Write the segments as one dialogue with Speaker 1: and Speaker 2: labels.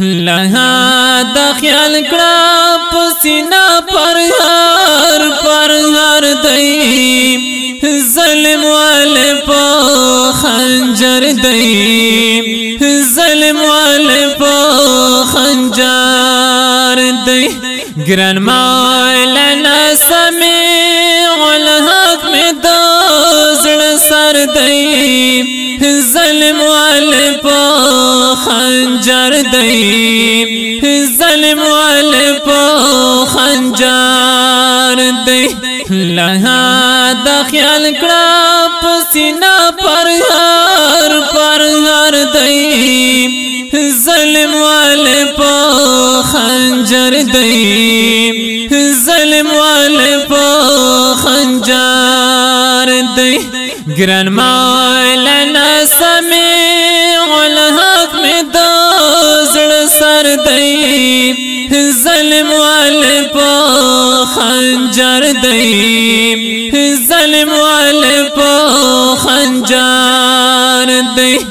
Speaker 1: لها د خیال کړه پسینا پر هر پر هر دی. ظلم والے په خنجر دی. ظلم والے په خنجر دی. ګران مولانا سمیع زړه سر دی ظلم والے په خنجر دی ظلم والے په خنجر دی لها د خیال کړه پسینا پر هر پر هر دی ظلم والے په خنجر دی ظلم والے په خنجر دی ګران مولانا سمیع الحق میں د زړه سر دئی، ظلم وال پا خنجر دئی۔ ظلم وال پا خنجر دئی۔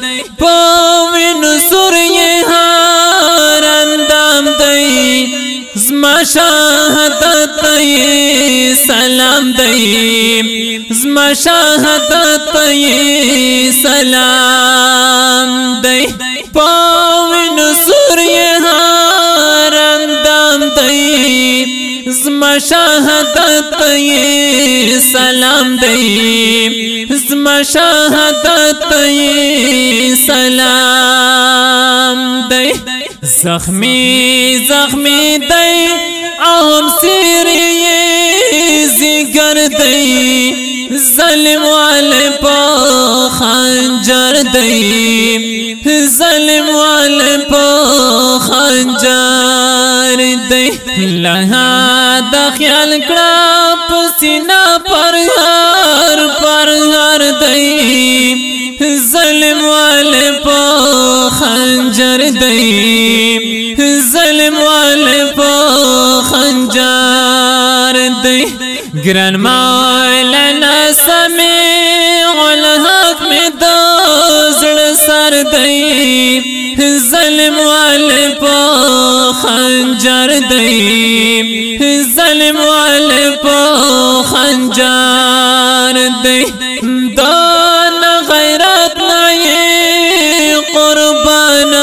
Speaker 1: زما شهادت ای سلام دی زما شهادت ای سلام دی پاوین سورې هارندام دی زما شهادت ای سلام دی زما شهادت ای سلام دی زخمی زخمی دی عام سیری زگر دئی ظلم والے پا خنجر دئی۔ ظلم والے پا خنجر دی لها دا خیال کڑا پسینا پر ہر پر ہر دی. ظلم والے پا خنجر دی. ظلم والے پا خنجر دی. گران مولانا سمیع الحق میں دو زڑ سر دی ظلم والے پا خنجر دی ظلم والے پا خنجر دی دون غیرت نئی قربان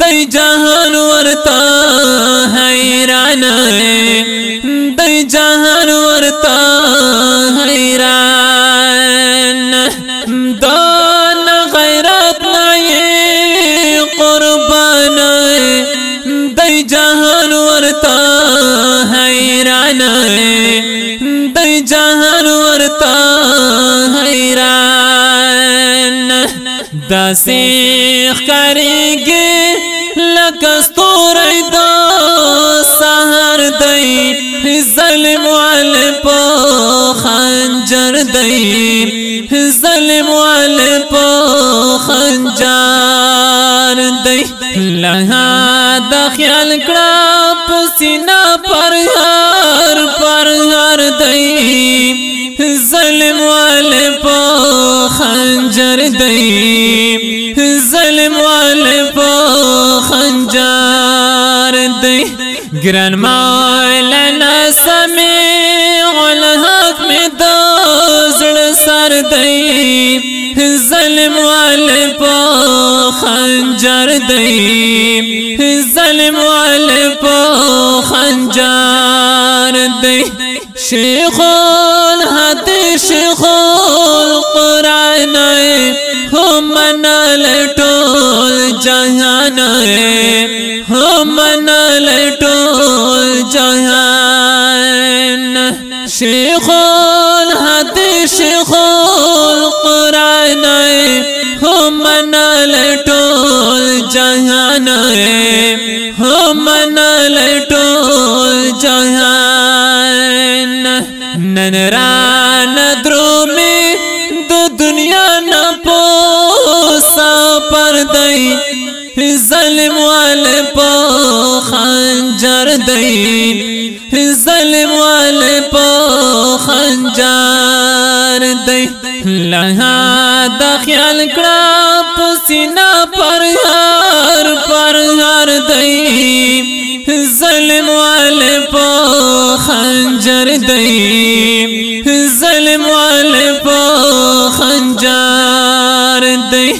Speaker 1: دی جہان ورتا، حیران دی جہان ورتا حیران دا سیخ کرے گے لکستور دا سہر دی۔ ظلم والے پا خنجر دی۔ ظلم والے پا خنجر دی۔ لها دا خیال کڑا۔ پسینا پر ہر پر ہر دئی ظلم والے پا خنجر دئی ظلم والے پا خنجر دئی گرن مولا زڑ سر دی ظلم والے پا خنجر دی ظلم والے پا خنجر دی شیخ الحد شیخ القرآن ہم لٹول جہان ہو ہم لٹول جہان۔ شیخ ہم لٹول جہان ہو ہم لٹول جہان۔ ننران درو میں دو دنیا نہ پوسا پر دئی ظلم والے پا خنجر دئی۔ ظلم والے پا خنجر دئی۔ لها دا خیال کړه پسینا پر هر پر هر دئی ظلم والے پو خنجر دئی ظلم والے پو خنجر دئی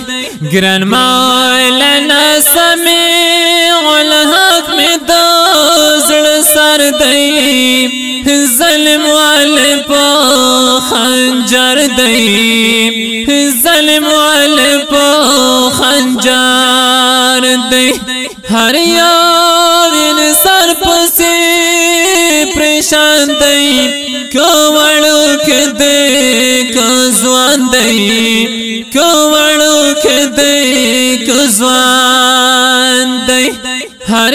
Speaker 1: گرن مولانا سمیع الحق میں دو دوزڑ سر دی ظلم والے پو خنجر دی ظلم والے پو خنجر دی ہر یار انسان پسی پریشان دی کوڑو کے دے کو زوان دی کوڑو کے دے کو زوان دی ہر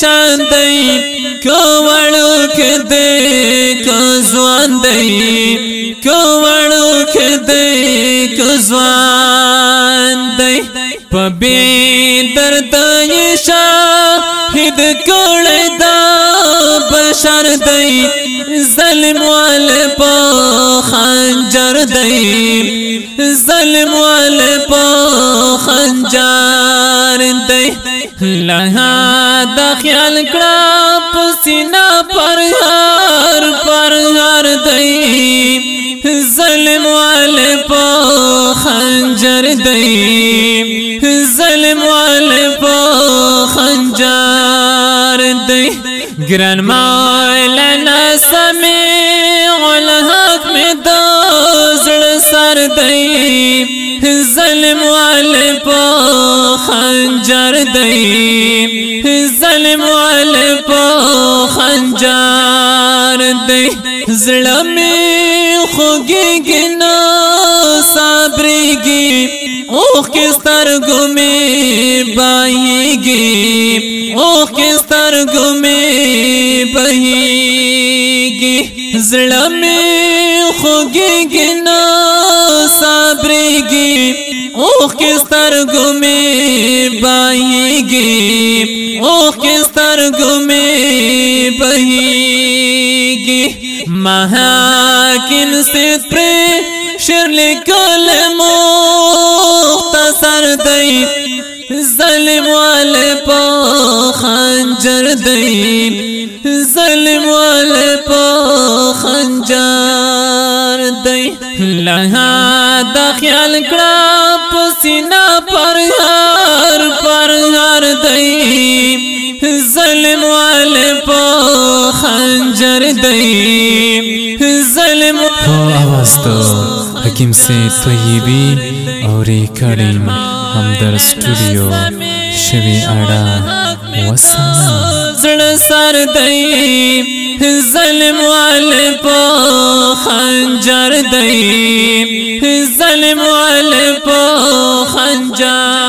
Speaker 1: پریشان دی کوڑو کے دے کو زوان دی کوڑو کے دے کو زوان دی۔ پبی درد شاہد کوڑ دا، بشر دی۔ ظلم والے پا خنجر دی۔ ظلم والے پا خنجر دی۔ لہا دا خیال کرا پسینا پر ہر پر ہر دی ظلم والے پا خنجر دی ظلم والے پا خنجر دی گرن مولانا سمیع سر دی ظلم والے پا خنجر دی ظلم والے پا خنجر دی ظلمی خوگی گنا صابری گی اوخ کس ترگو میں بائی گی؟ اوخ کس ترگو میں بہی گی؟ ظلمی خوگی گنا اوخ کس ترگو میں بائی گی؟ اوخ کس ترگو میں بہی گی؟ مہاکن سے پریشر لکل مختصر دی ظلم والے پا خنجر دی ظلم والے پا خنجر دی لہا دا خیال کرا سینہ پر ہر پر ہر دئی ظلم والے پو خنجر دئی ظلم ہاں،
Speaker 2: آواز تو حکیم سے طیبی اور کریم ہمدر اسٹوڈیو شوی آڑا۔
Speaker 1: زڑ سر دئی ظلم وال پو خنجر دئی. ظلم وال پو خنجر